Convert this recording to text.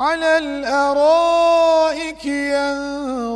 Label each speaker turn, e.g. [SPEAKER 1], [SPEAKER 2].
[SPEAKER 1] على الأرائك ينظرون.